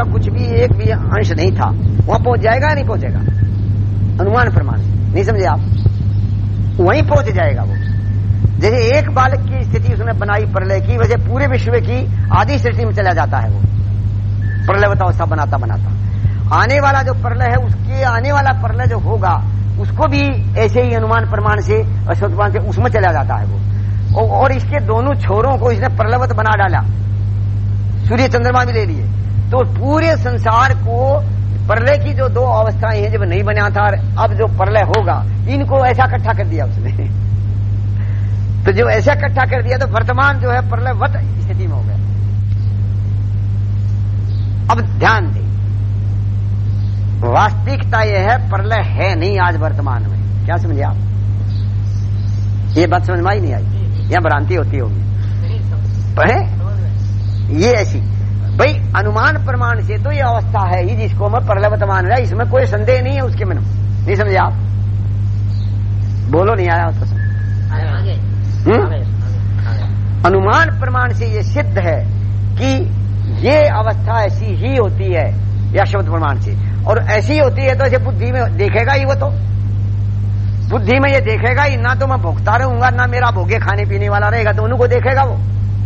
उसका कुछ भी, एक भी अंश नहीं था। वहाँ पहुँच जाएगा या नहीं पहुंचेगा? अनुमान प्रमाण नहीं समझे आप? वहीं पहुँच जाएगा वो। जैसे एक बालक की स्थिति उसने बनाई प्रलय की वजह पूरे विश्व की आदि सृष्टि में चला जाता है वो। प्रलयवता अवस्था बनाता बनाता। आने वाला जो प्रलय है, उसके आने वाला प्रलय जो होगा, उसको भी ऐसे ही अनुमान प्रमाण से अश्वत्मान से उसमें चला जाता है वो। और इसके दोनों छोरों को इसने प्रलवत बना डाला। सूर्य चंद्रमा भी ले लिए। तो पूरे संसार को प्रलय की जो दो अवस्थाएँ हैं जब नहीं बना था अब जो प्रलय होगा इनको ऐसा इकट्ठा कर दिया उसने। तो जो ऐसा इकट्ठा कर दिया तो वर्तमान जो है प्रलयवत स्थिति में हो गया। अब ध्यान दें वास्तविकता यह है प्रलय है नहीं आज वर्तमान में। क्या समझे आप? ये बात समझ में आई नहीं आई? या भ्रांति होती होगी? पढ़े? ये ऐसी भाई अनुमान प्रमाण से तो ये अवस्था है ही जिसको मैं प्रलयवत मान रहा इसमें कोई संदेह नहीं है उसके मन नहीं समझे आप? बोलो नहीं आया तो हम्म? अनुमान प्रमाण से ये सिद्ध है कि ये अवस्था ऐसी ही होती है या शब्द प्रमाण से। और ऐसी होती है तो ऐसे बुद्धि में देखेगा ही वो तो। बुद्धि में ये देखेगा ही ना तो मैं भोगता रहूँगा ना मेरा भोगे खाने पीने वाला रहेगा तो उनको देखेगा वो।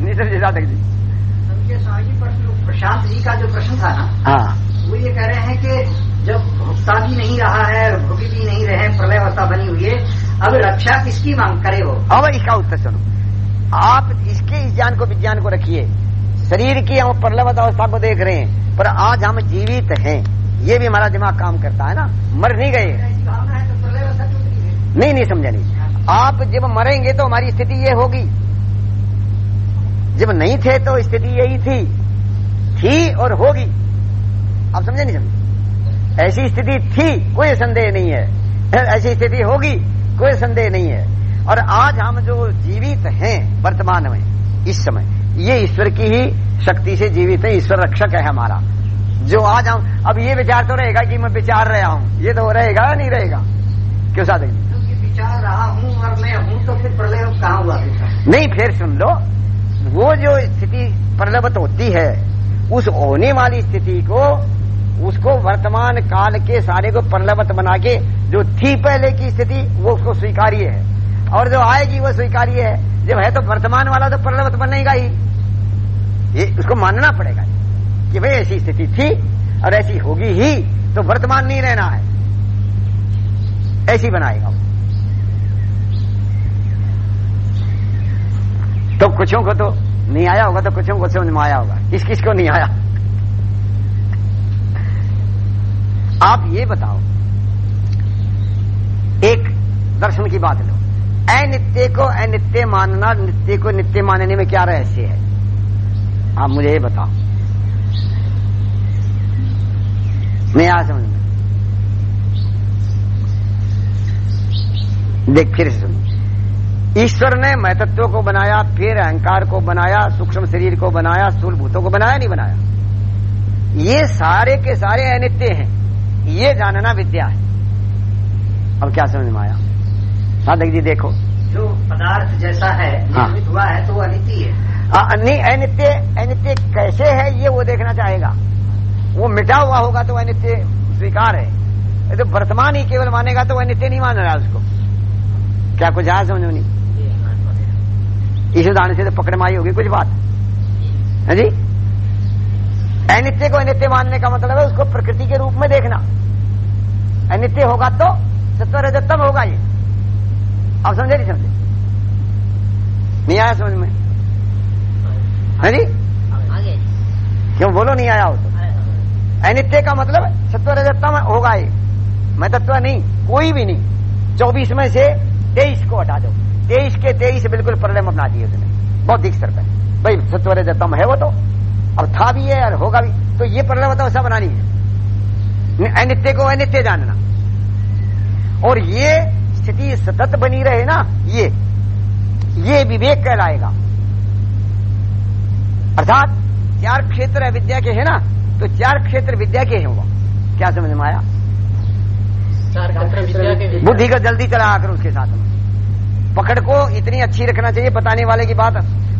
नहीं समझे जी। प्रशांत जी का जो प्रश्न था ना हाँ। वो ये कह रहे हैं कि जब भोक्ता भी नहीं रहा है और भोगी भी नहीं रहे प्रलय अवस्था बनी हुई है अब रक्षा किसकी मांग करे वो? अब इसका उत्तर सुनो। आप इसके इस ज्ञान को विज्ञान को रखिए। शरीर की हम प्रलवत अवस्था को देख रहे हैं पर आज हम जीवित हैं। ये भी हमारा दिमाग काम करता है ना। मर नहीं गए। नहीं नहीं समझा नहीं। आप जब मरेंगे तो हमारी स्थिति ये होगी। जब नहीं थे तो स्थिति यही थी। थी और होगी। आप समझे नहीं समझे ऐसी स्थिति थी कोई संदेह नहीं है। ऐसी स्थिति होगी कोई संदेह नहीं है। और आज हम जो जीवित हैं वर्तमान में इस समय ये ईश्वर की ही शक्ति से जीवित है ईश्वर रक्षक है हमारा। जो आज हम अब ये विचार तो रहेगा कि मैं विचार रहा हूँ। ये तो रहेगा या नहीं रहेगा? क्यों साधक जी? विचार रहा हूँ और मैं हूँ तो फिर प्रलय कहा हुआ? नहीं फिर सुन लो। वो जो स्थिति प्रलवत होती है उस होने वाली स्थिति को, उसको वर्तमान काल के सारे को प्रलवत बना के, जो थी पहले की स्थिति, वो उसको स्वीकार्य है। और जो आएगी, वो स्वीकार्य है। जब है तो वर्तमान वाला तो प्रलवत बनेगा ही ये उसको मानना पड़ेगा कि भाई ऐसी स्थिति थी और ऐसी होगी ही तो वर्तमान नहीं रहना है। ऐसी बनाएगा तो कुछों को तो नहीं आया होगा तो कुछ को समझ में आया होगा। किस किस को नहीं आया? आप ये बताओ, एक दर्शन की बात लो। अनित्य को अनित्य मानना, नित्य को नित्य मानने में क्या रहस्य है? आप मुझे ये बताओ। नहीं आया समझ में। देख, फिर सुन। ईश्वर ने महतत्व को बनाया फिर अहंकार को बनाया सूक्ष्म शरीर को बनाया स्थूल भूतों को बनाया नहीं बनाया। ये सारे के सारे अनित्य हैं। ये जानना विद्या है। अब क्या समझ में आया? साधक जी देखो। जो पदार्थ जैसा है हाँ। हुआ है तो वो अनित्य है आ, नहीं अनित्य अनित्य कैसे है ये वो देखना चाहेगा। वो मिटा हुआ होगा तो अनित्य स्वीकार है। तो वर्तमान ही केवल मानेगा तो अनित्य नहीं मान रहा उसको। क्या कुछ आया समझ नहीं? इस उदाहरण से तो पकड़ में आई होगी कुछ बात। है जी? अनित्य को अनित्य मानने का मतलब है उसको प्रकृति के रूप में देखना। अनित्य होगा तो सत्व रजतम होगा ये। आप समझे नहीं समझे? नहीं आया समझ में? है जी? क्यों बोलो नहीं आया हो तो? अनित्य का मतलब सत्व रजतम होगा ये। मैं तत्व नहीं कोई भी नहीं। चौबीस में से तेईस को हटा दो। तेईस के तेईस बिल्कुल प्रलय बना दिए उसने। बौद्धिक स्तर पर भाई सत्व रजतम है वो तो। अब था भी है और होगा भी। तो ये प्रलय बताओ ऐसा बनानी है। अनित्य को अनित्य जानना। और ये स्थिति सतत बनी रहे ना ये। ये विवेक कहलाएगा। अर्थात चार क्षेत्र विद्या के है ना तो चार क्षेत्र विद्या के हैं वो। क्या समझ में आया? बुद्धि का जल्दी चला आकर उसके साथ में। पकड़ को इतनी अच्छी रखना चाहिए, बताने वाले की बात।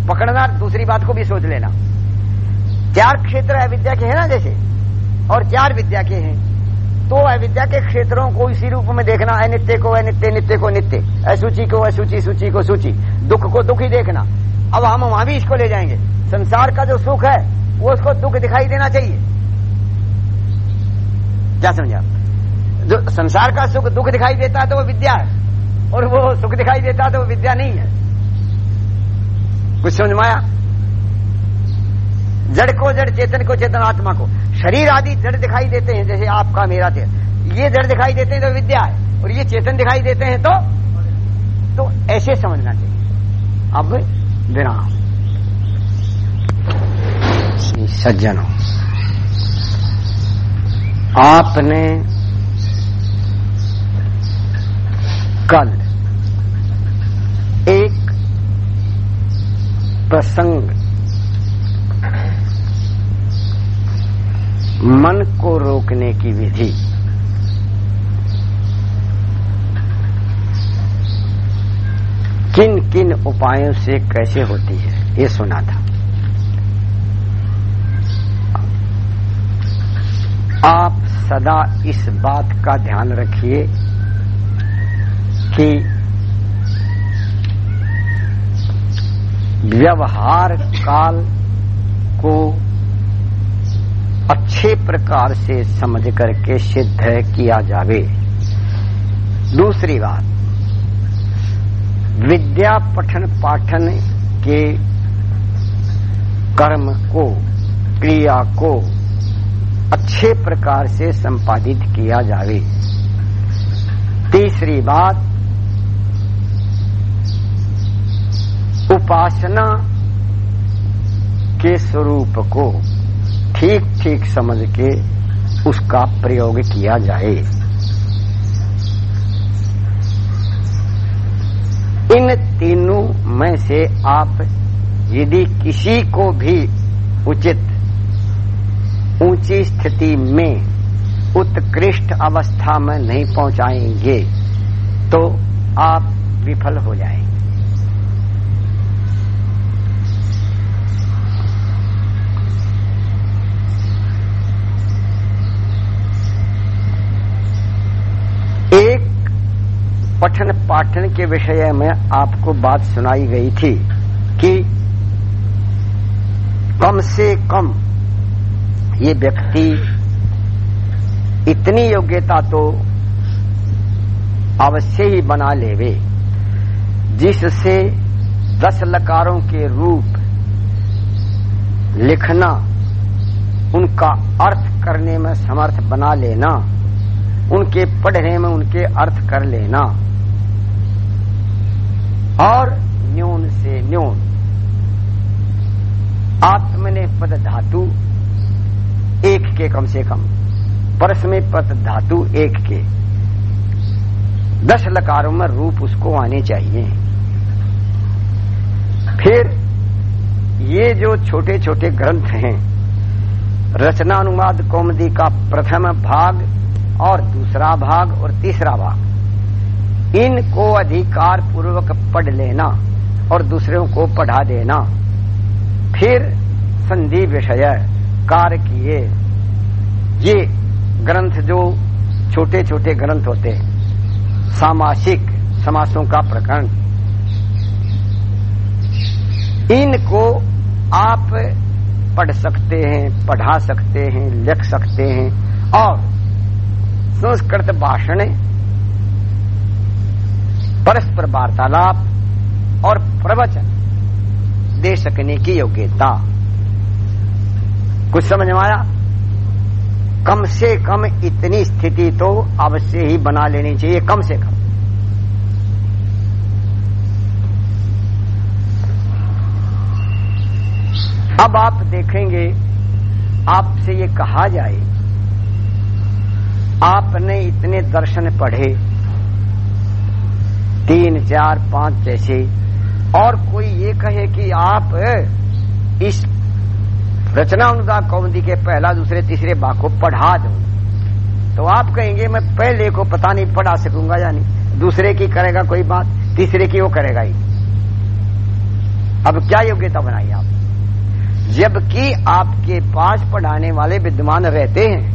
पकड़ना, दूसरी बात को भी सोच लेना। चार क्षेत्र है विद्या के है ना जैसे? और चार विद्या के हैं। तो अविद्या के क्षेत्रों को इसी रूप में देखना, अनित्य को अनित्य, नित्य को नित्य, असूचि को असूचि, सूची को सूची, दुख को दुख ही देखना। अब हम वहाँ भी इसको ले जाएँगे। संसार का जो सुख है, वो उसको दुख दिखाई देना चाहिए। क्या समझा जो संसार का सुख दुख दिखाई देता है तो वो विद्या है। और वो सुख दिखाई देता तो विद्या नहीं है। कुछ समझ में आया जड़ को जड़, चेतन को चेतन, आत्मा को। शरीर आदि जड़ दिखाई देते हैं, जैसे आपका, मेरा थे ये जड़ दिखाई देते हैं तो विद्या है, और ये चेतन दिखाई देते हैं तो तो ऐसे समझना चाहिए। अब विराम। सज्जनों, आपने कल एक प्रसंग। मन को रोकने की विधि। किन किन उपायों से कैसे होती है? ये सुना था। आप सदा इस बात का ध्यान रखिए कि व्यवहार काल को अच्छे प्रकार से समझ करके सिद्ध किया जावे। दूसरी बात, विद्या पठन पाठन के कर्म को, क्रिया को अच्छे प्रकार से संपादित किया जावे। तीसरी बात उपासना के स्वरूप को ठीक ठीक समझ के उसका प्रयोग किया जाए। इन तीनों में से आप यदि किसी को भी उचित, ऊँची स्थिति में उत्कृष्ट अवस्था में नहीं पहुंचाएँगे तो आप विफल हो जाएँगे एक पठन पाठन के विषय में आपको बात सुनाई गई थी कि कम से कम ये व्यक्ति इतनी योग्यता तो अवश्य ही बना लेवे, जिससे दस लकारों के रूप लिखना, उनका अर्थ करने में समर्थ बना लेना, उनके पढ़ने में उनके अर्थ कर लेना। और न्यून से न्यून। आत्मने पद धातु, एक के कम से कम। परस में पद धातु, एक के। दस लकारों में रूप उसको आने चाहिए। फिर ये जो छोटे छोटे ग्रंथ हैं, रचनानुवाद कौमदी का प्रथम भाग और दूसरा भाग और तीसरा भाग इनको अधिकार पूर्वक पढ़ लेना और दूसरों को पढ़ा देना। फिर संधि विषय कार्य किए। ये ग्रंथ जो छोटे छोटे ग्रंथ होते सामासिक समासों का प्रकरण। इनको आप पढ़ सकते हैं, पढ़ा सकते हैं, लिख सकते हैं और संस्कृत भाषण परस्पर वार्तालाप और प्रवचन दे सकने की योग्यता। कुछ समझ में आया? कम से कम इतनी स्थिति तो अवश्य ही बना लेनी चाहिए, कम से कम। अब आप देखेंगे, आपसे ये कहा जाए, आपने इतने दर्शन पढ़े तीन, चार, पाँच जैसे। और कोई ये कहे कि आप इस रचना अनुदान कौमदी के पहला, दूसरे, तीसरे भाग को पढ़ा दो। तो आप कहेंगे, मैं पहले को पता नहीं, पढ़ा सकूँगा या नहीं? दूसरे की करेगा कोई बात, तीसरे की वो करेगा ही। अब क्या योग्यता बनाई आप? जबकि आपके पास पढ़ाने वाले विद्वान रहते हैं,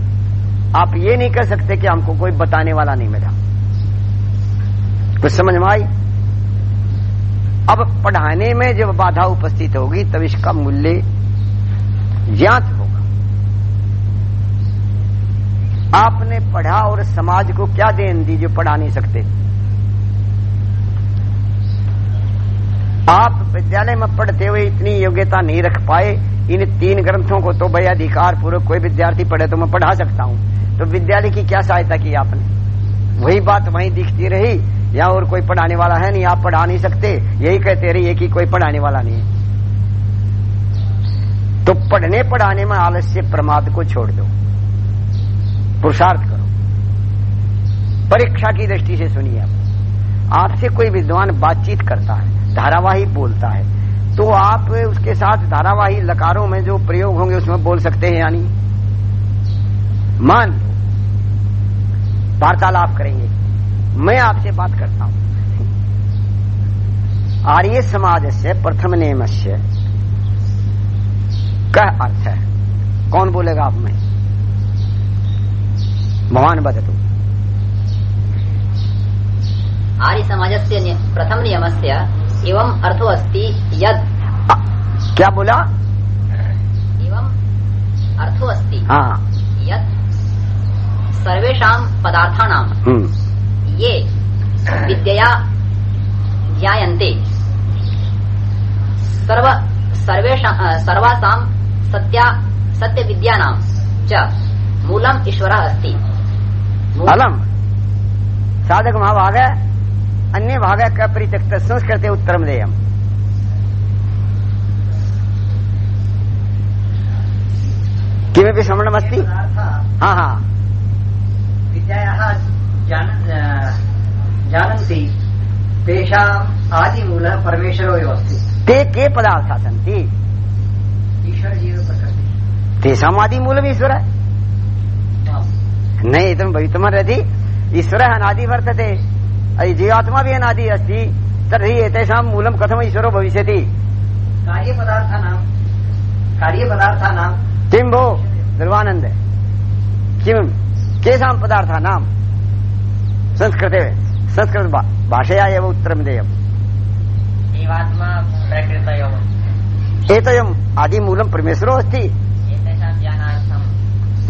आप ये नहीं कर सकते कि हमको कोई बताने वाला नहीं मिला। कुछ समझ में आई? अब पढ़ाने में जब बाधा उपस्थित होगी, तब इसका मूल्य ज्ञात होगा। आपने पढ़ा और समाज को क्या देन दी जो पढ़ा नहीं सकते? आप विद्यालय में पढ़ते हुए इतनी योग्यता नहीं रख पाए, इन तीन ग्रंथों को तो भाई अधिकार पूर्वक कोई विद्यार्थी पढ़े तो मैं पढ़ा सकता हूँ। तो विद्यालय की क्या सहायता की आपने? वही बात वहीं दिखती रही। या और कोई पढ़ाने वाला है नहीं, आप पढ़ा नहीं सकते। यही कहते रहिए कि कोई पढ़ाने वाला नहीं है। तो पढ़ने पढ़ाने में आलस्य प्रमाद को छोड़ दो। पुरुषार्थ करो। परीक्षा की दृष्टि से सुनिए आप। आपसे कोई विद्वान बातचीत करता है, धारावाही बोलता है तो आप उसके साथ धारावाही, लकारों में जो प्रयोग होंगे उसमें बोल सकते हैं यानी मान लो, वार्तालाप करेंगे। मैं आपसे बात करता हूँ। आर्य समाज से प्रथम नियम से कह अर्थ है। कौन बोलेगा आप में? भगवान बदतु आर्य समाज से प्रथम नियम से एवं अर्थो अस्ति यद। क्या बोला? एवं अर्थो अस्ति हाँ। यत् सर्वेषां पदार्थानां। हम्म। ये विद्यया ज्ञायन्ते। सर्व सर्वासां सत्या सत्यविद्यानां च मूलम् ईश्वरः अस्ति। मूल- अलम। साधक महाभाग अन्य भाग का परित्यक्त संस्कृत उत्तरम देयम। किमपि श्रवणमस्ति हाँ हाँ। विद्यायाः जानन्ति। तेषाम् आदिमूलः परमेश्वरो एव अस्ति। ते के पदार्था सन्ति? ईश्वरजीवप्रकृतिः तेषाम् आदिमूलम् ईश्वर? न इदं भवितुमर्हति। ईश्वरः अनादि वर्तते। जीवात्मा भी अनादि अस्ति। तर्हि एतेषां मूलं कथम् ईश्वरो भविष्यति? कार्यपदार्थानां कार्यपदार्थानां किं भो ध्रुवानन्द किं? केषां पदार्थानां संस्कृते संस्कृत भा- भाषया एव उत्तरं देयम्। एतयम् आदिमूलं परमेश्वरो अस्ति।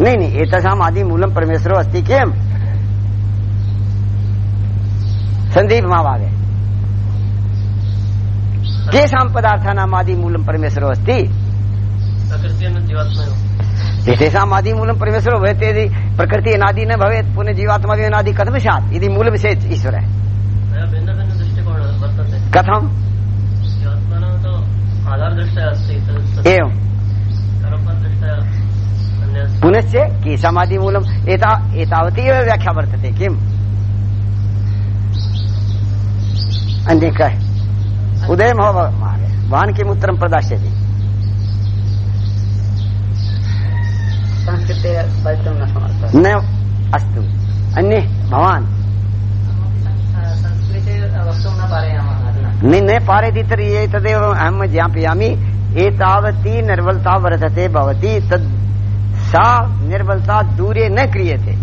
नहीं नहीं एतेषाम् आदिमूलं परमेश्वरो अस्ति किम्? सन्दीप महाभागे केषां पदार्थानाम् आदिमूलं परमेश्वरो अस्ति? एतेषाम् आदिमूलं परमेश्वरो भवेत् यदि प्रकृति अनादि न भवेत् पुनः जीवात्मा भी अनादि कथं स्यात् यदि ईश्वरः भिन्न भिन्न दृष्टिकोणः वर्तते कथम् अस्ति। पुनश्च केषाम् आदिमूलम् एता एतावती एव व्याख्या वर्तते किम् अन्ये कः उदय महोदय भवान् किम् उत्तरं प्रदास्यति संस्कृते वक्तुं न समर्थः न अस्तु। अन्ये भवान्। संस्कृते वक्तुं न पारयामः न पारयति तर्हि एतदेव अहं ज्ञापयामि एतावती निर्बलता वर्धते भवति तद् सा निर्बलता दूरे न क्रियते।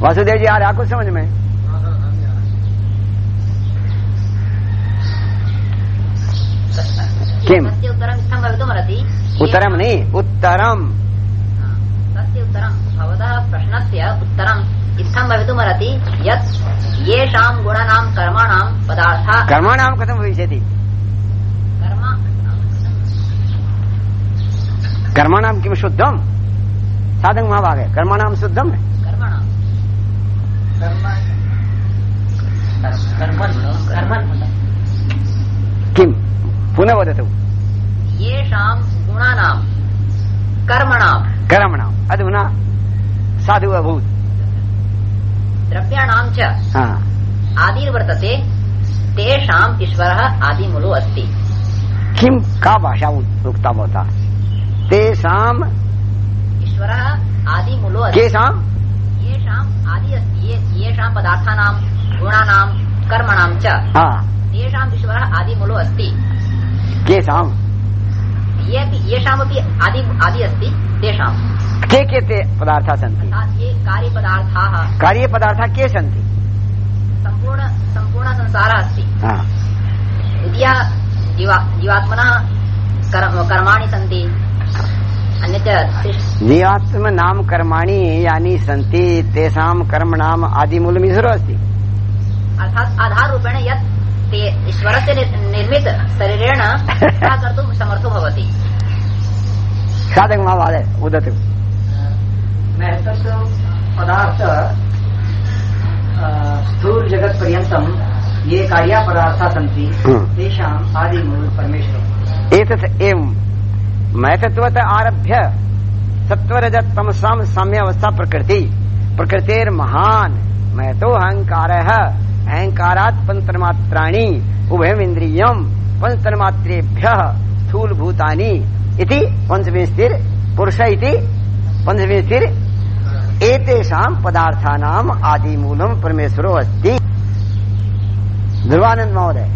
वासुदेव जी आ रहा कुछ समझ में? किम्? उत्तरं नहीं उत्तरम्। तस्य उत्तरं। भवतः प्रश्नस्य उत्तरम् इत्थं भवितुमर्हति यत् येषां गुणानां कर्माणां पदार्था कर्माणां कथं भविष्यति? कर्म कर्माणां किं शुद्धं साधक महाभागे। कर्माणां शुद्धं कर्मणां। किं पुनः वदतु। येषां गुणानां कर्मणां। कर्मणाम् अधुना साधु अभूत्। द्रव्याणां च आदिर्वर्तते तेषाम् ईश्वरः आदिमूलो अस्ति। किं का भाषा उक्ता भवता? तेषाम् ईश्वरः आदिमूलो अस्ति। केषां? येषाम् आदि अस्ति ये येषां पदार्थानां गुणानां कर्मणां च। तेषाम् ईश्वरः आदिमूलो अस्ति। केषाम् ये अपि येषामपि आदि आदि अस्ति तेषाम्। के के ते पदार्थाः सन्ति? ये कार्यपदार्थाः कार्यपदार्थाः के सन्ति? सम्पूर्ण सम्पूर्णसंसारः अस्ति। द्वितीया जीवा जीवात्मनः कर्म कर्माणि सन्ति। जीवात्म नाम कर्माणि यानि सन्ति तेषां कर्मणाम् आदिमूलमीश्वरो अस्ति। अर्थात् आधाररूपेण यत् ईश्वरस्य निर्- निर्मित शरीरेण सः कर्तुं समर्थो भवति। साधक महोदय वदतु महत्व पदार्थ स्थूल जगत पर्यंतम ये कार्या पदार्था सन्ति हम्म। तेषाम् आदिमूल परमेश्वर एतत् एवं। मैतत्वत आरभ्य सत्वरजत तमसां साम्यावस्था प्रकृति। प्रकृतेर्महान मैतो अहंकार अहंकारात् पंचतन्मात्राणि उभयमिन्द्रियम् पंचतन्मात्रेभ्य स्थूल भूतानि इति पंचविंशतिर पुरुष इति पंचविंशतिर एतेषां पदार्थानाम् आदिमूलम् परमेश्वरो अस्ति। ध्रुवानंद महोदय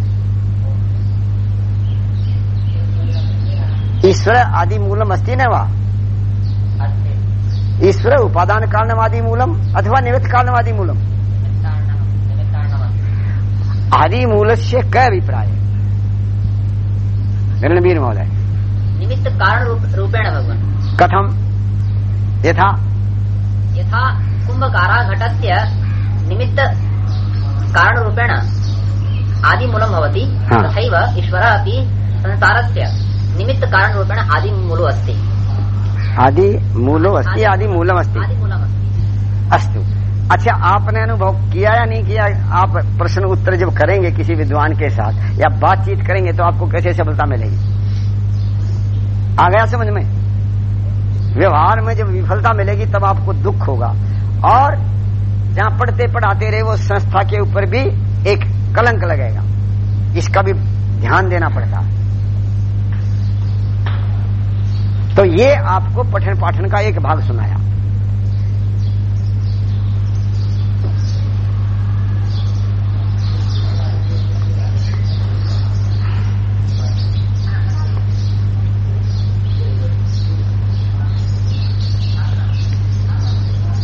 ईश्वर आदि मूलम अस्ति न वा? ईश्वर उपादान कारणवादी मूलम अथवा निमित्त कारणवादी मूलम आदि मूल से क अभिप्राय? रणबीर महोदय। निमित्त कारण रूप- रूपेण भगवन्। कथम? यथा? यथा कुम्भकारा घटस्य निमित्त कारणरूपेण आदिमूलं भवति हा। तथैव ईश्वरः अपि संसारस्य निमित्त कारणरूपेण आदिमूलो अस्ति। आदि मूलो अस्ति आदि मूलम अस्ति आदिमूलम् अस्ति अस्तु। अच्छा आपने अनुभव किया या नहीं किया? आप प्रश्न उत्तर जब करेंगे किसी विद्वान के साथ या बातचीत करेंगे तो आपको कैसे सफलता मिलेगी? आ गया समझ में? व्यवहार में जब विफलता मिलेगी तब आपको दुख होगा। और जहाँ पढ़ते पढ़ाते रहे, वो संस्था के ऊपर भी एक कलंक लगेगा। इसका भी ध्यान देना पड़ता तो ये आपको पठन पाठन का एक भाग सुनाया।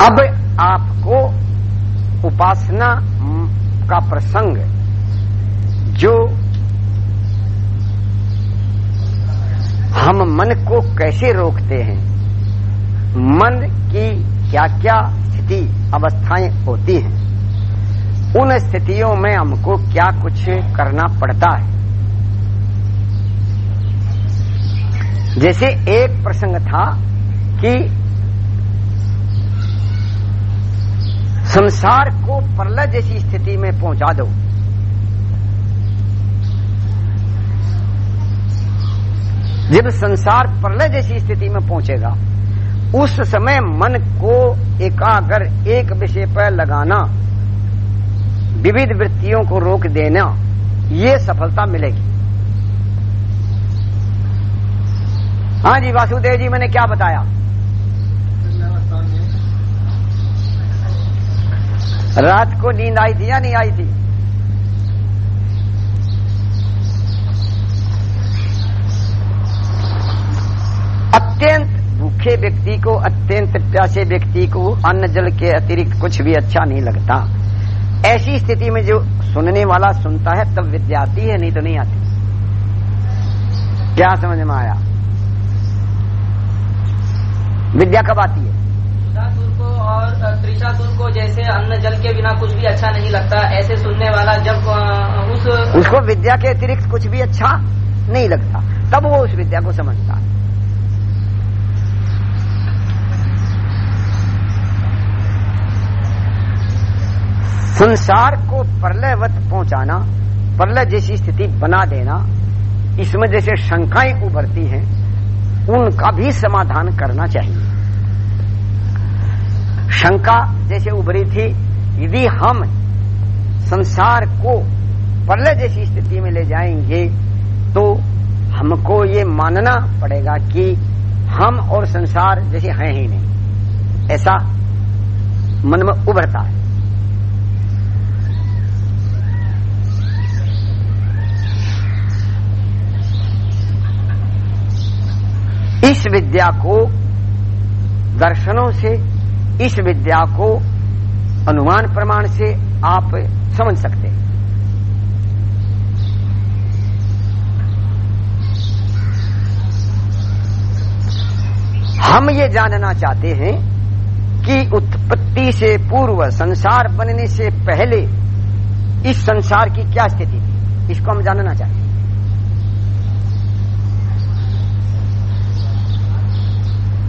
अब आपको उपासना का प्रसंग जो हम मन को कैसे रोकते हैं, मन की क्या क्या स्थिति अवस्थाएँ होती हैं, उन स्थितियों में हमको क्या कुछ करना पड़ता है। जैसे एक प्रसंग था कि संसार को प्रलय जैसी स्थिति में पहुँचा दो। जब संसार प्रलय जैसी स्थिति में पहुंचेगा, उस समय मन को एकाग्र एक विषय पर लगाना, विविध वृत्तियों को रोक देना, ये सफलता मिलेगी। हाँ जी, वासुदेव जी, मैंने क्या बताया? रात को नींद आई थी या नहीं आई थी? अत्यंत भूखे व्यक्ति को, अत्यंत प्यासे व्यक्ति को अन्न जल के अतिरिक्त कुछ भी अच्छा नहीं लगता। ऐसी स्थिति में जो सुनने वाला सुनता है, तब विद्या आती है, नहीं तो नहीं आती। क्या समझ में आया? विद्या कब आती है? और त्रिशातुर को जैसे अन्न जल के बिना कुछ भी अच्छा नहीं लगता, ऐसे सुनने वाला जब उस उसको विद्या के अतिरिक्त कुछ भी अच्छा नहीं लगता, तब वो उस विद्या को समझता है। संसार को प्रलयवत पहुंचाना, प्रलय जैसी स्थिति बना देना, इसमें जैसे शंकाएँ उभरती हैं, उनका भी समाधान करना चाहिए। शंका जैसे उभरी थी, यदि हम संसार को प्रलय जैसी स्थिति में ले जाएँगे तो हमको ये मानना पड़ेगा कि हम और संसार जैसे हैं ही नहीं। ऐसा मन में उभरता है। इस विद्या को दर्शनों से इस विद्या को अनुमान प्रमाण से आप समझ सकते हैं। हम ये जानना चाहते हैं कि उत्पत्ति से पूर्व, संसार बनने से पहले इस संसार की क्या स्थिति थी? इसको हम जानना चाहते हैं।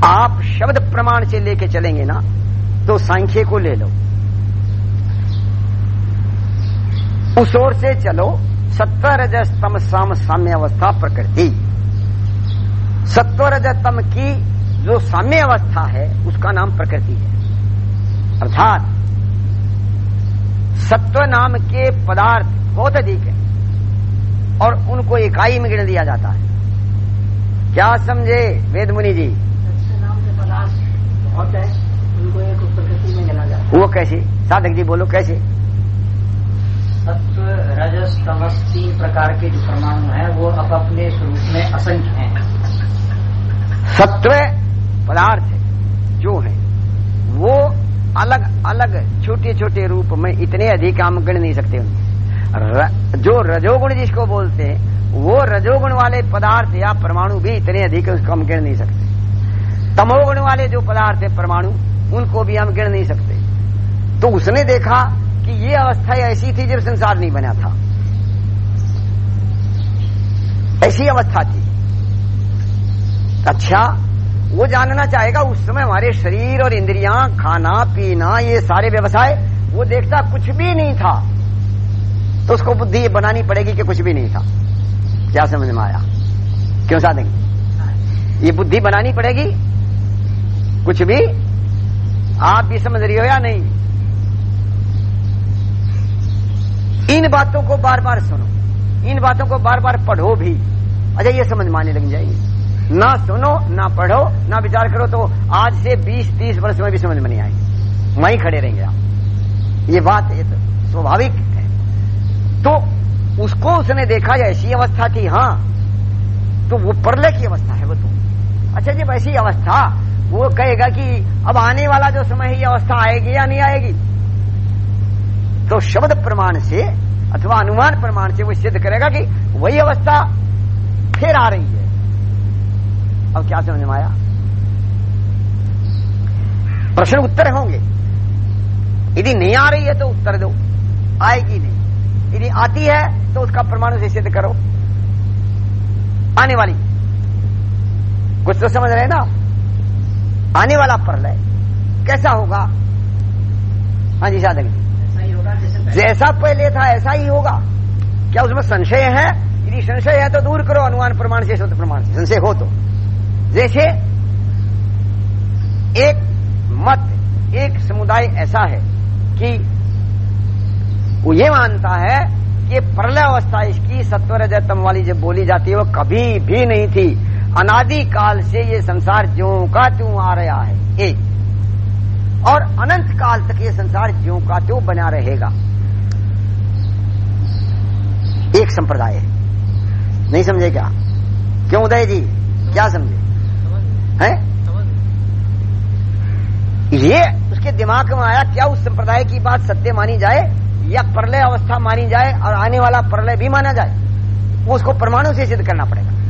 आप शब्द प्रमाण से लेके चलेंगे ना तो सांख्य को ले लो। उस ओर से चलो सत्व रजस्तम साम साम्य अवस्था प्रकृति। सत्व रजतम की जो साम्य अवस्था है, उसका नाम प्रकृति है। अर्थात, सत्व नाम के पदार्थ बहुत अधिक है और उनको इकाई में गिन दिया जाता है। क्या समझे वेद मुनि जी? पदार्थ बहुत है। उनको एक प्रकृति में गिना जाता वो कैसे? साधक जी बोलो कैसे? सत्व रजस तमस तीन प्रकार के जो परमाणु हैं वो अब अपने स्वरूप में असंख्य हैं। सत्व पदार्थ जो है वो अलग अलग छोटे छोटे रूप में इतने अधिक हम गिन नहीं सकते उनमें। जो रजोगुण जिसको बोलते हैं वो रजोगुण वाले पदार्थ या परमाणु भी इतने अधिक उसको हम गिन नहीं सकते। तमोगुण वाले जो पदार्थ है परमाणु उनको भी हम गिन नहीं सकते। तो उसने देखा कि ये अवस्था ऐसी थी जब संसार नहीं बना था। ऐसी अवस्था थी। अच्छा वो जानना चाहेगा उस समय हमारे शरीर और इंद्रियाँ, खाना, पीना, ये सारे व्यवसाय, वो देखता कुछ भी नहीं था। तो उसको बुद्धि बनानी पड़ेगी कि कुछ भी नहीं था। क्या समझ में आया? क्यों साधेंगे ये बुद्धि बनानी पड़ेगी? कुछ भी? आप भी समझ रही हो या नहीं? इन बातों को बार बार सुनो। इन बातों को बार बार पढ़ो भी। अच्छा ये समझ माने लग जाएगी। ना सुनो, ना पढ़ो, ना विचार करो तो आज से 20-30 वर्ष में भी समझ में नहीं आएगी। वहीं खड़े रहेंगे आप। ये बात ये तो स्वाभाविक है। तो उसको उसने देखा ऐसी अवस्था थी हाँ तो वो प्रलय की अवस्था है वो तो। अच्छा जब ऐसी अवस्था वो कहेगा कि अब आने वाला जो समय है, ये अवस्था आएगी या नहीं आएगी? तो शब्द प्रमाण से अथवा अनुमान प्रमाण से वो सिद्ध करेगा कि वही अवस्था फिर आ रही है। अब क्या समझ में आया? प्रश्न उत्तर होंगे। यदि नहीं आ रही है तो उत्तर दो, आएगी नहीं। यदि आती है तो उसका प्रमाण से सिद्ध करो। आने वाली। कुछ तो समझ रहे ना? आने वाला प्रलय कैसा होगा? हाँ जी साधक जी। जैसा पहले। था ऐसा ही होगा। क्या उसमें संशय है? यदि संशय है तो दूर करो अनुमान प्रमाण से शुद्ध प्रमाण से। संशय हो तो। जैसे एक मत एक समुदाय ऐसा है कि वो ये मानता है कि प्रलय अवस्था इसकी सत्वर रजतम वाली जब बोली जाती है वो कभी भी नहीं थी। अनादि काल से ये संसार ज्यो का त्यों आ रहा है। एक। और अनंत काल तक ये संसार ज्यो का त्यों बना रहेगा। एक संप्रदाय है। नहीं समझे क्या क्यों उदय जी? क्या समझे? हैं? ये उसके दिमाग में आया, क्या उस संप्रदाय की बात सत्य मानी जाए या प्रलय अवस्था मानी जाए और आने वाला प्रलय भी माना जाए? वो उसको परमाणु से सिद्ध करना पड़ेगा।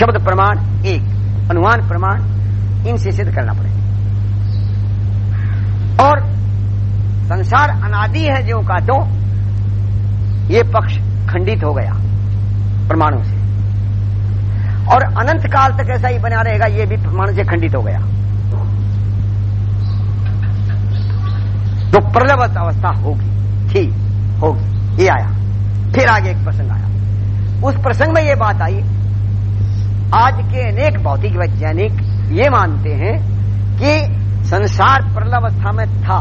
शब्द प्रमाण, एक। अनुमान प्रमाण, इनसे सिद्ध करना पड़ेगा। और संसार अनादि है जो का तो ये पक्ष खंडित हो गया प्रमाणों से। और अनंत काल तक ऐसा ही बना रहेगा, ये भी प्रमाण से खंडित हो गया। तो प्रलवत अवस्था होगी। थी होगी। ये आया। फिर आगे एक प्रसंग आया। उस प्रसंग में ये बात आई आज के अनेक भौतिक वैज्ञानिक ये मानते हैं कि संसार प्रलवस्था में था।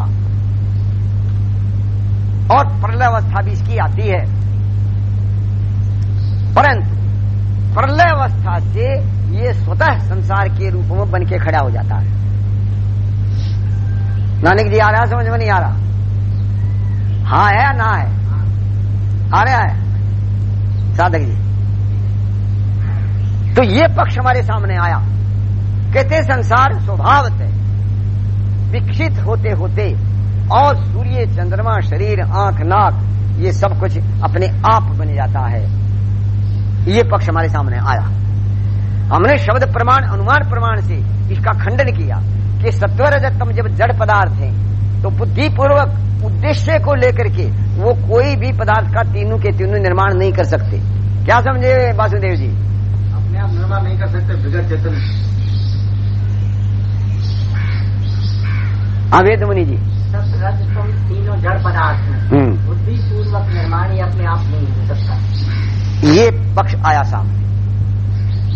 और प्रलवस्था भी इसकी आती है। परंतु प्रलय अवस्था से ये स्वतः संसार के रूप में बन के खड़ा हो जाता है। नानक जी आ रहा समझ में नहीं आ रहा। हाँ है या ना है? आ रहा है। साधक जी। तो ये पक्ष हमारे सामने आया। कहते संसार स्वभाव से विकसित होते होते और सूर्य, चंद्रमा, शरीर, आँख, नाक, ये सब कुछ अपने आप बन जाता है। ये पक्ष हमारे सामने आया। हमने शब्द प्रमाण, अनुमान प्रमाण से इसका खंडन किया कि सत्वर रजतम जब जड़ पदार्थ हैं तो बुद्धिपूर्वक उद्देश्य को लेकर के वो कोई भी पदार्थ का तीनों के तीनों निर्माण नहीं कर सकते। क्या समझे वासुदेव जी? आप निर्माण नहीं कर सकते बिगड़ चेतन अवेद मुनि जी। सब रजतम तीनों जड़ पदार्थ हैं। हम्म। बुद्धि पूर्वक निर्माण ये अपने आप नहीं हो सकता। ये पक्ष आया सामने।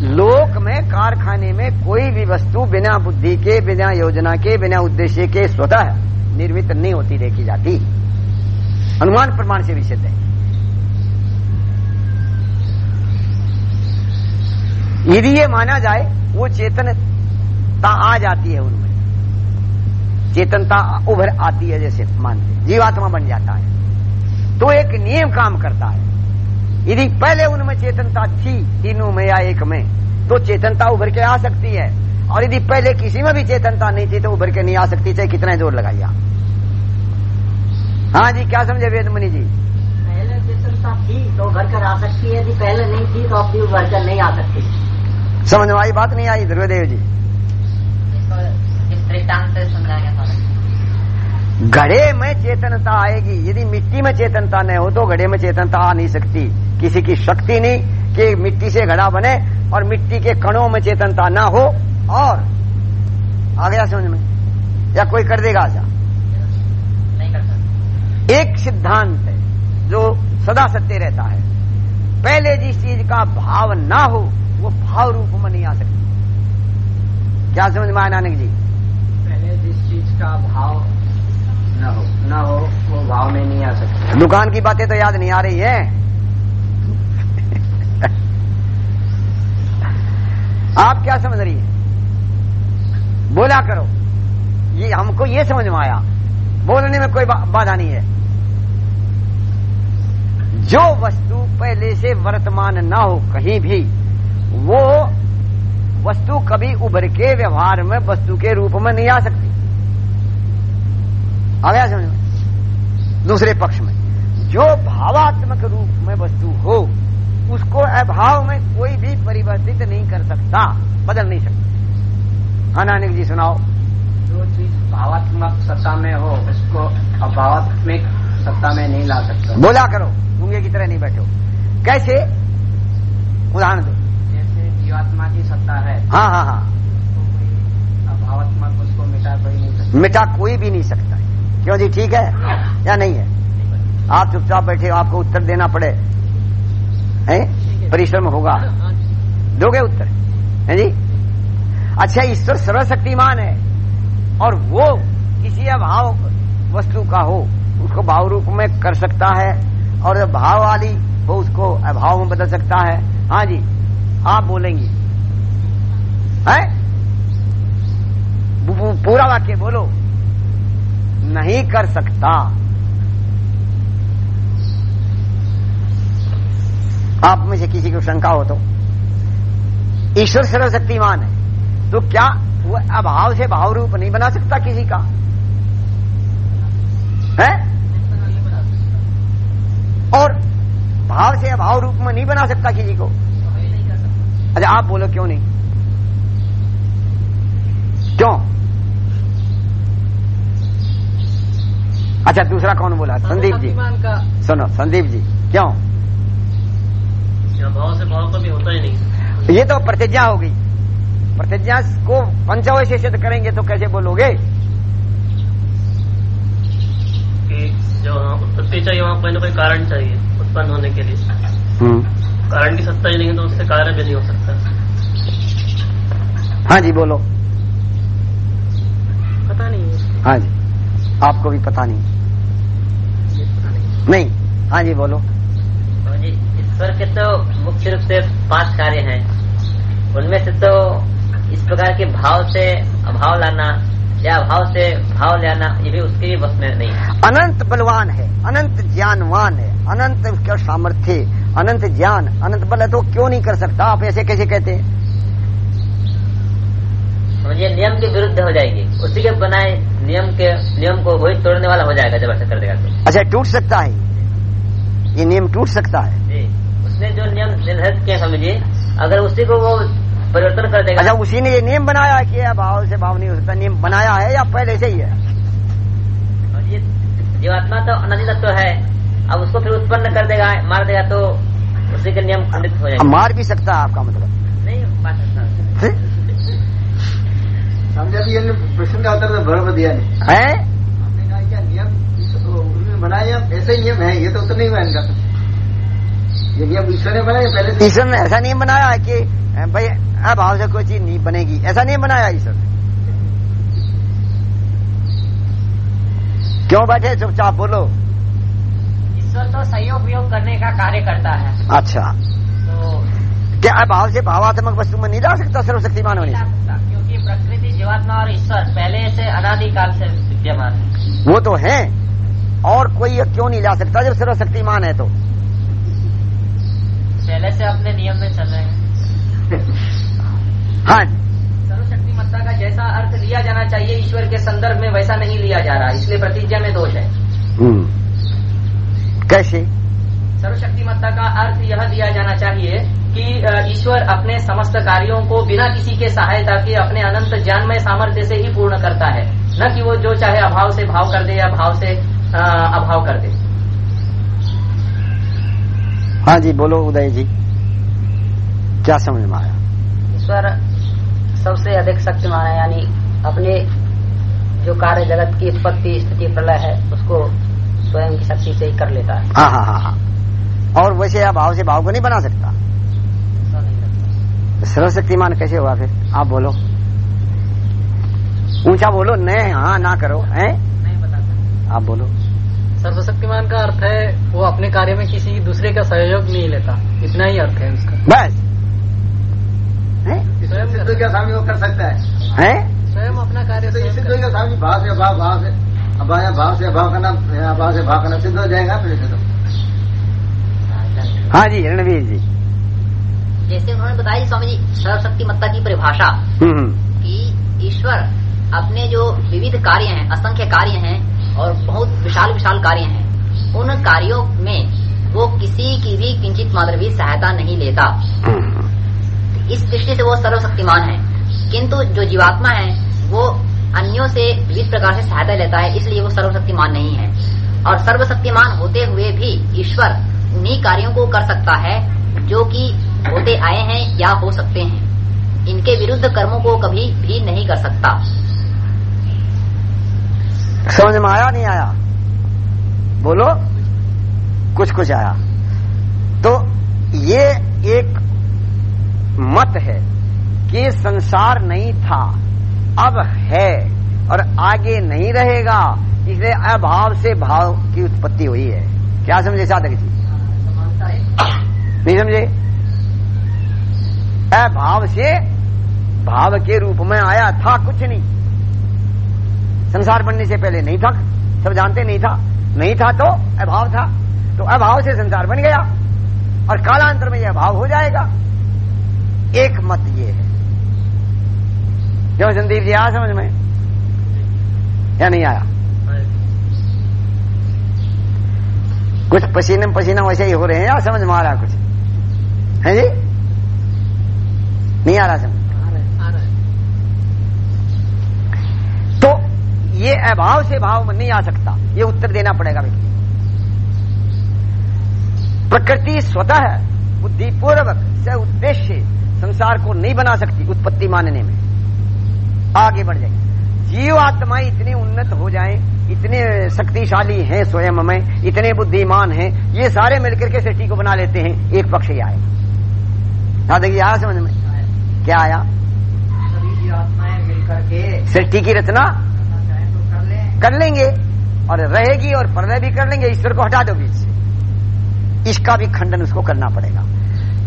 लोक में कारखाने में कोई भी वस्तु बिना बुद्धि के बिना योजना के बिना उद्देश्य के स्वतः निर्मित नहीं होती देखी जाती। अनुमान प्रमाण से भी सिद्ध है। यदि ये माना जाए, वो चेतनता आ जाती है उनमें। चेतनता उभर आती है जैसे मानते जीवात्मा बन जाता है। तो एक नियम काम करता है। यदि पहले उनमें चेतनता थी तीनों में या एक में तो चेतनता उभर के आ सकती है। और यदि पहले किसी में भी चेतनता नहीं थी तो उभर के नहीं आ सकती, चाहे कितना ज़ोर लगाइए हाँ जी, क्या समझे वेद मुनि जी? पहले चेतनता थी तो उभर कर आ सकती है, यदि पहले नहीं थी तो अब भी उभर कर नहीं आ सकती। समझ में आई बात? नहीं आई ध्रुवदेव जी। घड़े में चेतनता आएगी। यदि मिट्टी में चेतनता नहीं हो तो घड़े में चेतनता आ नहीं सकती। किसी की शक्ति नहीं कि मिट्टी से घड़ा बने और मिट्टी के कणों में चेतनता ना हो। और, आ गया समझ में? या कोई कर देगा सकते एक सिद्धांत है जो सदा सत्य रहता है। पहले जिस चीज़ का भाव ना हो वो भाव रूप में नहीं आ सकती। क्या समझ में आया नानक जी? पहले जिस चीज़ का भाव न हो न हो वो भाव में नहीं आ सकता। दुकान की बातें तो याद नहीं आ रही है। आप क्या समझ रही है? बोला करो। ये हमको ये समझ में आया। बोलने में कोई बा- बाधा नहीं है। जो वस्तु पहले से वर्तमान ना हो कहीं भी वो वस्तु कभी उभर के व्यवहार में वस्तु के रूप में नहीं आ सकती। आ गया समझ दूसरे पक्ष में। जो भावात्मक रूप में वस्तु हो उसको अभाव में कोई भी परिवर्तित नहीं कर सकता बदल नहीं सकता। हाँ नानक जी सुनाओ। जो चीज़ भावात्मक सत्ता में हो उसको अभावात्मक सत्ता में नहीं ला सकता। बोला करो गूँगे की तरह नहीं बैठो। कैसे? उदाहरण दो। जीवात्मा की सत्ता है। हाँ हाँ हाँ। कोई अभावात्मक उसको मिटा कोई नहीं सकता। मिटा कोई भी नहीं सकता। क्यों जी ठीक है? या नहीं है? आप चुपचाप बैठे आपको उत्तर देना पड़े। हैं? परिश्रम होगा। दोगे उत्तर? है जी? अच्छा ईश्वर सर्वशक्तिमान है। और वो किसी अभाव वस्तु का हो उसको भाव रूप में कर सकता है। और भाव वाली हो उसको अभाव में बदल सकता है। हाँ जी। आप बोलेंगी। है? पूरा वाक्य बोलो। नहीं कर सकता। आप में से किसी को शंका हो तो। ईश्वर सर्वशक्तिमान है। तो क्या वो अभाव से भाव रूप नहीं बना सकता किसी का? है? और भाव से अभाव रूप में नहीं बना सकता किसी को। अच्छा आप बोलो क्यों नहीं? क्यों? अच्छा दूसरा कौन बोला? संदीप जी। का। सुनो संदीप जी क्यों? भाव से भाव कभी होता ही नहीं। ये तो प्रतिज्ञा हो गई। प्रतिज्ञा को पंचवय से सिद्ध करेंगे तो कैसे बोलोगे? कि जो उत्पत्ति चाहिए वहाँ कोई ना कोई कारण चाहिए उत्पन्न होने के लिए। कारण की सत्ता ही नहीं है तो उससे कार्य भी नहीं हो सकता। हाँ जी बोलो। पता नहीं हाँ। जी आपको भी पता नहीं नहीं हाँ जी बोलो। और जी ईश्वर के तो मुख्य रूप से पाँच कार्य हैं। उनमें से तो इस प्रकार के भाव से अभाव लाना या अभाव से भाव ले आना ये भी उसके भी बस में नहीं है। अनंत बलवान है अनंत ज्ञानवान है अनंत उसका सामर्थ्य अनंत ज्ञान अनंत बल है तो क्यों नहीं कर सकता? आप ऐसे कैसे कहते हैं? ये नियम के विरुद्ध हो जाएगी। उसी के बनाए नियम के नियम को वही तोड़ने वाला हो जाएगा जब ऐसा कर देगा तो अच्छा टूट सकता है। ये नियम टूट सकता है। जी। उसने जो नियम निर्धारित किया समझिए अगर उसी को वो परिवर्तन कर देगा अच्छा उसी ने ये नियम बनाया है कि भाव से भाव नहीं हो सकता। नियम बनाया है या पहले से ही है? ये जीवात्मा तो अनंत तत्व है। अब उसको फिर उत्पन्न कर देगा मार देगा तो उसी के नियम खंडित हो अब जाएँगे मार भी सकता है आपका मतलब। नहीं मार सकता हैं? प्रश्न का उत्तर तो बराबर दिया नहीं। हैं? हमने कहा क्या नियम बनाया ऐसे नियम है ये तो उत्तर नहीं ये नियम ईश्वर ने बनाया पहले ईश्वर ने ऐसा नियम बनाया है कि भाई अभाव से कोई चीज़ नहीं बनेगी। ऐसा नहीं बनाया ईश्वर ने। क्यों बैठे चुपचाप बोलो। ईश्वर तो सहयोग वियोग करने का कार्य करता है। अच्छा। तो क्या अभाव से भावात्मक वस्तु में नहीं जा सकता सर्वशक्तिमान होने सकता, क्योंकि प्रकृति जीवात्मा और ईश्वर पहले से अनादिकाल से विद्यमान है। वो तो है और कोई क्यों नहीं ला सकता जब सर्वशक्तिमान है तो? पहले से अपने नियम में चल रहे हैं। हाँ। सर्वशक्तिमत्ता का जैसा अर्थ लिया जाना चाहिए ईश्वर के संदर्भ में वैसा नहीं लिया जा रहा इसलिए प्रतिज्ञा में दोष है। हम्म। कैसे? सर्वशक्तिमत्ता का अर्थ यह दिया जाना चाहिए कि ईश्वर अपने समस्त कार्यों को बिना किसी के सहायता के अपने अनंत ज्ञानमय सामर्थ्य से ही पूर्ण करता है। न कि वो जो चाहे अभाव से भाव कर दे या भाव से अभाव कर दे। हाँ जी बोलो उदय जी। क्या समझ में आया? ईश्वर सबसे अधिक शक्तिमान है यानी अपने जो कार्य जगत की उत्पत्ति स्थिति प्रलय है उसको स्वयं की शक्ति से ही कर लेता है। हाँ हाँ हाँ हाँ। और वैसे आप भाव से भाव को नहीं बना सकता। नहीं सर्वशक्तिमान कैसे हुआ फिर? आप बोलो। ऊँचा बोलो न हाँ ना करो है? नहीं बता सकते आप बोलो। सर्वशक्तिमान का अर्थ है वो अपने कार्य में किसी दूसरे का सहयोग नहीं लेता। इतना ही अर्थ है उसका। बस। हैं? स्वयं सिद्ध के सामने वो कर सकता है। हैं? स्वयं अपना कार्य तो सिद्ध के भाव से अभाव भाव से अभाव भाव से अभाव करना अभाव से भाव करना सिद्ध हो जाएगा फिर से तो हाँ जी रणवीर जी। जैसे उन्होंने बताया स्वामी जी सर्वशक्तिमत्ता की परिभाषा हम्म हम्म, कि ईश्वर अपने जो विविध कार्य हैं असंख्य कार्य हैं और बहुत विशाल विशाल कार्य हैं उन कार्यों में वो किसी की भी किंचित मात्र भी सहायता नहीं लेता। हम्म। इस दृष्टि से वो सर्वशक्तिमान है। किंतु जो जीवात्मा है वो अन्यों से विविध प्रकार से सहायता लेता है, इसलिए वो सर्वशक्तिमान नहीं है। और सर्वशक्तिमान होते हुए भी ईश्वर उन्हीं कार्यों को कर सकता है, जो कि होते आए हैं या हो सकते हैं। इनके विरुद्ध कर्मों को कभी भी नहीं कर सकता। समझ में आया नहीं आया? बोलो। कुछ कुछ आया। तो ये एक मत है कि संसार नहीं था। अब है और आगे नहीं रहेगा, इसलिए अभाव से भाव की उत्पत्ति हुई है। क्या समझे साधक जी? नहीं समझे? अभाव से भाव के रूप में आया था, कुछ नहीं। संसार बनने से पहले नहीं था, सब जानते नहीं था। नहीं था तो अभाव था तो अभाव से संसार बन गया और कालांतर में यह अभाव हो जाएगा। एक मत ये है। क्यों संदीप जी आया समझ में? या नहीं आया? कुछ पसीने पसीना वैसे ही हो रहे हैं, या समझ में आ रहा कुछ? है जी? नहीं आ रहा समझ? आ तो ये अभाव से भाव में नहीं आ सकता, ये उत्तर देना पड़ेगा व्यक्ति प्रकृति स्वतः बुद्धिपूर्वक से उद्देश्य संसार को नहीं बना सकती उत्पत्ति मानने में। आगे बढ़ जाएगी। जीव आत्माएँ इतने उन्नत हो जाएँ, इतने शक्तिशाली हैं स्वयं में, इतने बुद्धिमान हैं, ये सारे मिलकर के सृष्टि को बना लेते हैं, एक पक्ष ही आए हाँ देखिए आया समझ में? क्या आया? सृष्टि की रचना? कर लेंगे। और रहेगी और प्रलय भी कर लेंगे, ईश्वर को हटा दो बीच से इसका भी खंडन उसको करना पड़ेगा।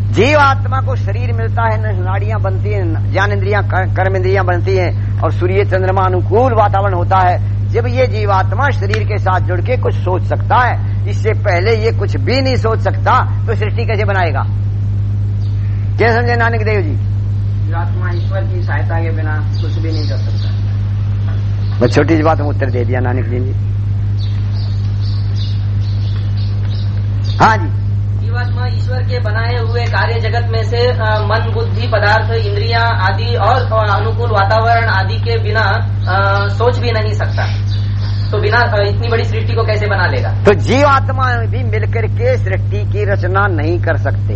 जीव आत्मा को शरीर मिलता है न नाड़ियाँ बनती हैं ज्ञान इंद्रियाँ कर्म इंद्रियाँ बनती हैं और सूर्य चंद्रमा अनुकूल वातावरण होता है। जब ये जीवात्मा शरीर के साथ जुड़ के कुछ सोच सकता है इससे पहले ये कुछ भी नहीं सोच सकता तो सृष्टि कैसे बनाएगा? क्या समझे नानक देव जी? जीवात्मा ईश्वर की सहायता के बिना कुछ भी नहीं कर सकता। बस छोटी सी बात में उत्तर दे दिया नानक जी ने। हाँ जी। जीवात्मा ईश्वर के बनाए हुए कार्य जगत में से मन बुद्धि पदार्थ इंद्रिया आदि और अनुकूल वातावरण आदि के बिना सोच भी नहीं सकता। तो बिना इतनी बड़ी सृष्टि को कैसे बना लेगा? तो जीवात्मा भी मिलकर के सृष्टि की रचना नहीं कर सकते।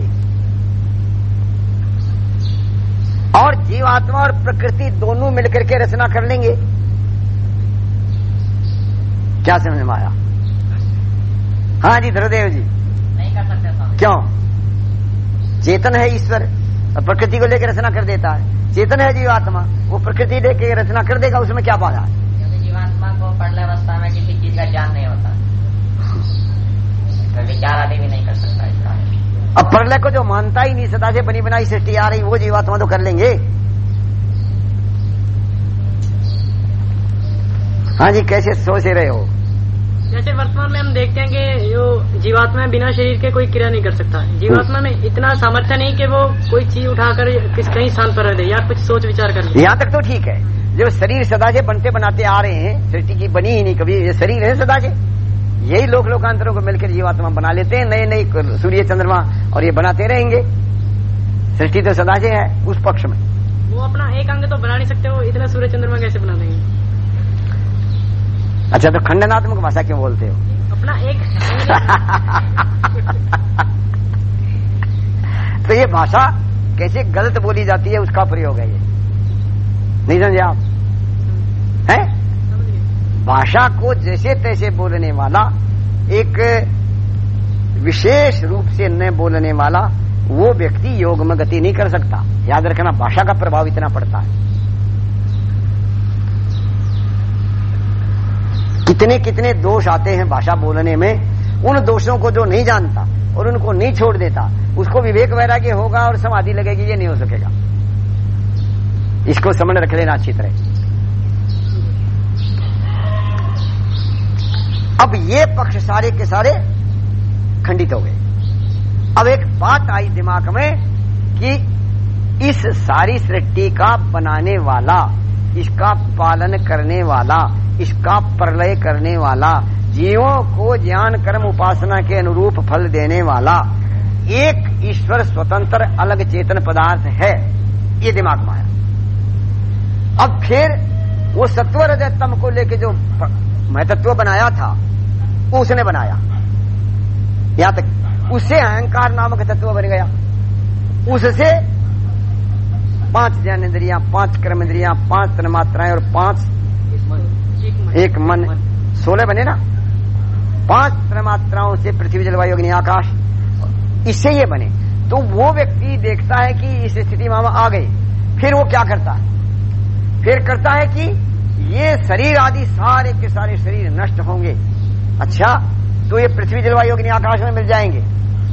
और जीवात्मा और प्रकृति दोनों मिलकर के रचना कर लेंगे। क्या समझ में आया? हाँ जी ध्रुदेव जी। नहीं कर सकते। क्यों? चेतन है ईश्वर और प्रकृति को लेकर रचना कर देता है। चेतन है जीवात्मा वो प्रकृति लेके रचना कर देगा उसमें क्या बाधा है? जीवात्मा को पढ़ले अवस्था में किसी चीज़ का ज्ञान नहीं होता। तो विचार आदि भी नहीं कर सकता इसका। अब प्रलय को जो मानता ही नहीं सदा से बनी बनाई सृष्टि आ रही वो जीवात्मा तो कर लेंगे। हाँ जी कैसे सोच रहे हो? जैसे वर्तमान में हम देखते हैं कि जो जीवात्मा बिना शरीर के कोई क्रिया नहीं कर सकता। जीवात्मा में इतना सामर्थ्य नहीं कि वो कोई चीज़ उठाकर किस कहीं स्थान पर रख दे या कुछ सोच विचार कर ले। यहाँ तक तो ठीक है। जो शरीर सदा से बनते बनाते आ रहे हैं सृष्टि की बनी ही नहीं कभी ये शरीर है सदा से यही लोक लोकांतरों को मिलकर जीवात्मा बना लेते हैं नए नए सूर्य चंद्रमा और ये बनाते रहेंगे। सृष्टि तो सदा से है उस पक्ष में। वो अपना एक अंग तो बना नहीं सकते वो इतना सूर्य चंद्रमा कैसे बना देंगे? अच्छा तो खंडनात्मक भाषा क्यों बोलते हो? अपना एक तो ये भाषा कैसे गलत बोली जाती है उसका प्रयोग है ये। नहीं समझे आप? है? भाषा को जैसे तैसे बोलने वाला एक विशेष रूप से न बोलने वाला वो व्यक्ति योग में गति नहीं कर सकता। याद रखना भाषा का प्रभाव इतना पड़ता है। कितने कितने दोष आते हैं भाषा बोलने में, उन दोषों को जो नहीं जानता और उनको नहीं छोड़ देता, उसको विवेक वैराग्य होगा और समाधि लगेगी, ये नहीं हो सकेगा। इसको समझ रख लेना अच्छी तरह। अब ये पक्ष सारे के सारे खंडित हो गए। अब एक बात आई दिमाग में कि इस सारी सृष्टि का बनाने वाला, इसका पालन करने वाला इसका प्रलय करने वाला, जीवों को ज्ञान, कर्म, उपासना के अनुरूप फल देने वाला, एक ईश्वर स्वतंत्र अलग चेतन पदार्थ है। ये दिमाग में आया। अब फिर वो सत्व रजत तम को लेके जो महतत्व बनाया था उसने बनाया। यहाँ तक उससे अहंकार नामक तत्व बन गया। उससे पाँच ज्ञान इंद्रिया, पाँच कर्म इंद्रिया, पाँच तन्मात्राएँ और पाँच एक मन। सोलह बने ना? पाँच तन्मात्राओं से पृथ्वी, जलवायु, अग्नि, आकाश, इससे ये बने। तो वो व्यक्ति देखता है कि इस स्थिति में हम आ गए। फिर वो क्या करता है? फिर करता है कि ये शरीर आदि सारे के सारे शरीर नष्ट होंगे। अच्छा तो ये पृथ्वी, जलवायु, अग्नि, आकाश में मिल जाएँगे।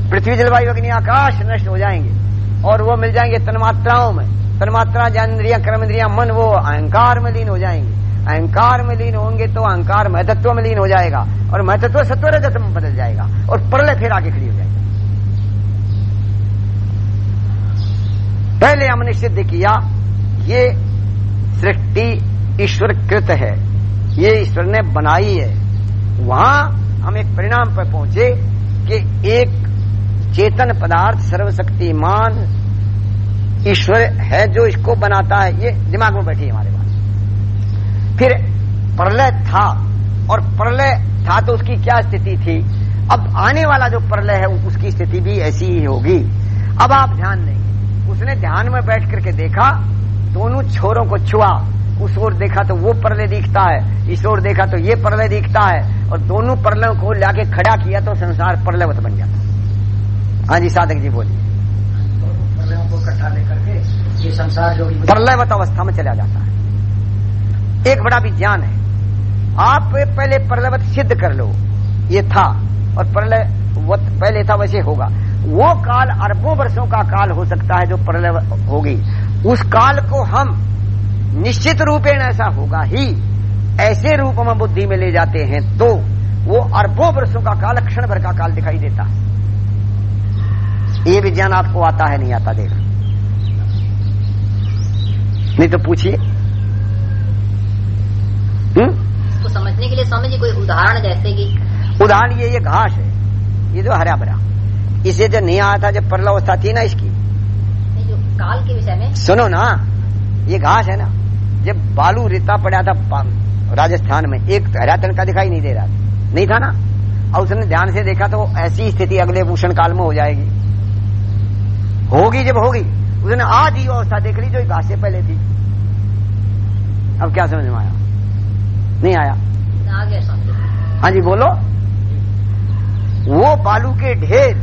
पृथ्वी, जलवायु, अग्नि, आकाश नष्ट हो जाएँगे। और वो मिल जाएँगे तन्मात्राओं में। तन्मात्रा, ज्ञान, इंद्रिया, कर्म, इंद्रिया, मन, वो अहंकार में लीन हो जाएँगे। अहंकार में लीन होंगे तो अहंकार महतत्व में लीन हो जाएगा और महतत्व सत्व रजत में बदल जाएगा और प्रलय फिर आगे खड़ी हो जाएगी। पहले हमने सिद्ध किया, ये सृष्टि ईश्वर कृत है, ये ईश्वर ने बनाई है। वहाँ हम एक परिणाम पर पहुँचे कि एक चेतन पदार्थ सर्वशक्तिमान ईश्वर है जो इसको बनाता है। ये दिमाग में बैठी हमारे फिर प्रलय था और प्रलय था तो उसकी क्या स्थिति थी? अब आने वाला जो प्रलय है उसकी स्थिति भी ऐसी ही होगी। अब आप ध्यान देंगे उसने ध्यान में बैठ करके देखा दोनों छोरों को छुआ। उस ओर देखा तो वो प्रलय दिखता है इस ओर देखा तो ये प्रलय दिखता है और दोनों प्रलयों को लाके खड़ा किया तो संसार प्रलयवत बन जाता हाँ। जी साधक जी बोलिए। प्रलयों को इकट्ठा लेकर के ये संसार जो प्रलयवत अवस्था में चला जाता है। एक बड़ा विज्ञान है। आप पहले प्रलवत सिद्ध कर लो। ये था। और प्रलवत पहले था, वैसे होगा। वो काल अरबों वर्षों का काल हो सकता है जो प्रलय होगी। उस काल को हम निश्चित रूपेण ऐसा होगा ही। ऐसे रूप में बुद्धि में ले जाते हैं तो वो अरबों वर्षों का काल क्षण भर का काल दिखाई देता है। ये विज्ञान आपको आता है, नहीं आता देख। नहीं तो पूछिए। इसको समझने के लिए स्वामी जी कोई उदाहरण जैसे कि उदाहरण ये ये घास है। ये जो हरा भरा। इसे जो नहीं आया था जब परलावस्था थी ना इसकी। जो काल के विषय में। सुनो ना ये घास है ना। जब बालू रेता पड़ा था राजस्थान में एक हरा तनका दिखाई नहीं दे रहा था। नहीं था ना? और उसने ध्यान से देखा तो ऐसी स्थिति अगले भूषण काल में हो जाएगी। होगी जब होगी। उसने आज ही अवस्था देख ली जो घास से पहले थी। अब क्या समझ में आया? नहीं आया। हाँ जी, बोलो। वो बालू के ढेर,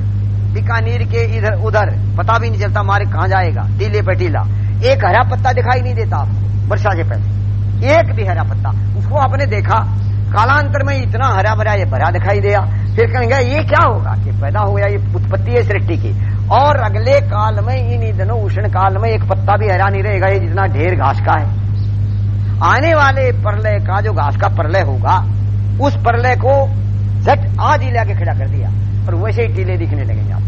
बीकानेर के इधर उधर, पता भी नहीं चलता मारे कहाँ जाएगा, टीले पे टीला। एक हरा पत्ता दिखाई नहीं देता आपको, वर्षा से पहले। एक भी हरा पत्ता। उसको आपने देखा, कालांतर में इतना हरा भरा ये भरा दिखाई दिया। फिर कहेंगे, ये क्या होगा? कि पैदा हो गया, ये उत्पत्ति है सृष्टि की। और अगले काल में इन दिनों उष्ण काल में एक पत्ता भी हरा नहीं रहेगा, ये जितना ढेर घास का है। आने वाले प्रलय का जो घास का प्रलय होगा, उस प्रलय को झट आज ही लाके खड़ा कर दिया और वैसे ही टीले दिखने लगेंगे आप।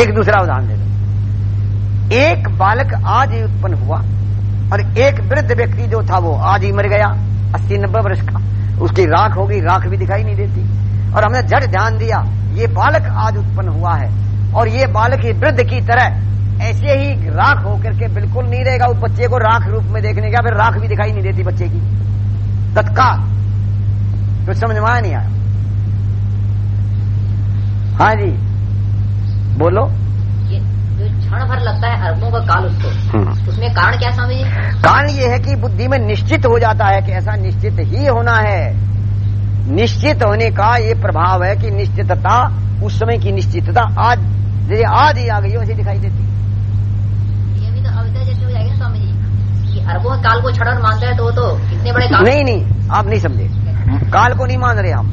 एक दूसरा उदाहरण दे दो। एक बालक आज ही उत्पन्न हुआ और एक वृद्ध व्यक्ति जो था वो आज ही मर गया, अस्सी नब्बे वर्ष का। उसकी राख होगी, राख भी दिखाई नहीं देती। और हमने झट ध्यान दिया, ये बालक आज उत्पन्न हुआ है और ये बालक ही वृद्ध की तरह ऐसे ही राख होकर के बिल्कुल नहीं रहेगा उस बच्चे को राख रूप में देखने का फिर राख भी दिखाई नहीं देती बच्चे की। तत्काल। कुछ समझ में नहीं आया? हाँ जी। बोलो। ये जो क्षण भर लगता है अरबों का काल उसको हम्म। उसमें कारण क्या स्वामी जी कारण ये है कि बुद्धि में निश्चित हो जाता है कि ऐसा निश्चित ही होना है। निश्चित होने का ये प्रभाव है कि निश्चितता उस समय की निश्चितता आज जैसे आज ही आ गई वैसे दिखाई देती। ये भी तो अविद्या जैसे हो जाएगी ना स्वामी जी अरबों काल को छड़न मानते हैं तो वो तो कितने बड़े काल नहीं नहीं आप नहीं समझे। काल को नहीं मान रहे हम।